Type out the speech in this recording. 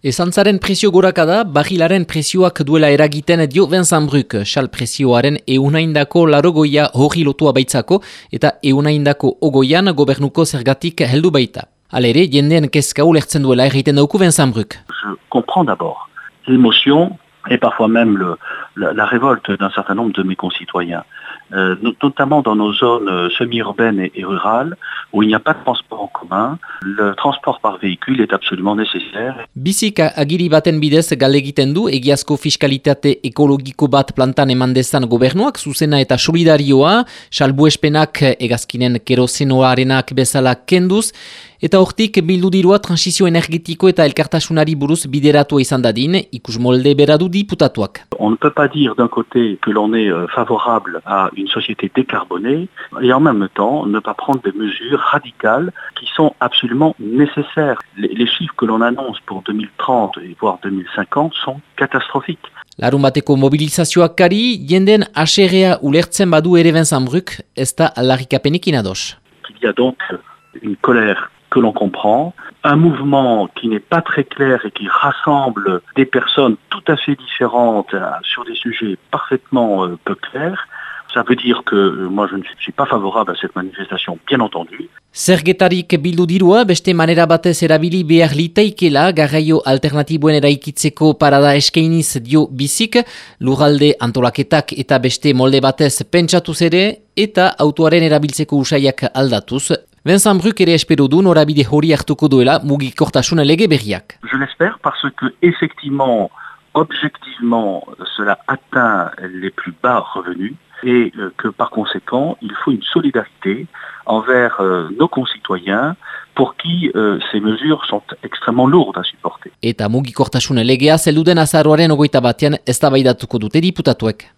Ezantzaren presio gorakada, bagilaren presioak duela eragiten dio Vincent Bruk, sal presioaren eunaindako larogoia hori lotua baitzako eta eunaindako ogoian gobernuko zergatik heldu baita. Alere, jendeen kezka ulertzen duela egiten dauku Vincent Bruk. Je comprends d'abord l'émotion et parfois même le, la, la révolte d'un certain nombre de mes concitoyens. Euh, notamment dans nos zones euh, semi-urbaines et, et, rurales, où il n'y a pas de transport en commun, le transport par véhicule est absolument nécessaire. Bizika agiri baten bidez galegiten du egiazko fiskalitate ekologiko bat plantan eman dezan gobernuak, zuzena eta solidarioa, salbuespenak egazkinen kerosenoarenak bezala kenduz, Eta hortik bildu dirua transizio energetiko eta elkartasunari buruz bideratu izan dadin, ikus molde beradu diputatuak. On ne peut pas dire d'un côté que l'on est euh, favorable à une société décarbonée et en même temps ne pas prendre des mesures radicales qui sont absolument nécessaires. Les, les chiffres que l'on annonce pour 2030 et voire 2050 sont catastrophiques. Larun bateko mobilizazioak kari, jenden aserrea ulertzen badu ere benzambruk, ez da larrikapenekin ados. Il y a donc une colère que l'on comprend, un mouvement qui n'est pas très clair et qui rassemble des personnes tout à fait différentes euh, sur des sujets parfaitement euh, peu clairs. Ça veut dire que euh, moi je ne suis pas favorable à cette manifestation, bien entendu. Zergetarik bildu dirua, beste manera batez erabili behar liteikela garraio alternatiboen eraikitzeko parada eskainiz dio bizik, lurralde antolaketak eta beste molde batez pentsatuz ere, eta autoaren erabiltzeko usaiak aldatuz, Vincent Bruk ere espero du norabide hori hartuko duela mugikortasun lege berriak. Je l'espère parce que effectivement, objectivement, cela atteint les plus bas revenus et euh, que par conséquent, il faut une solidarité envers euh, nos concitoyens pour qui euh, ces mesures sont extrêmement lourdes à supporter.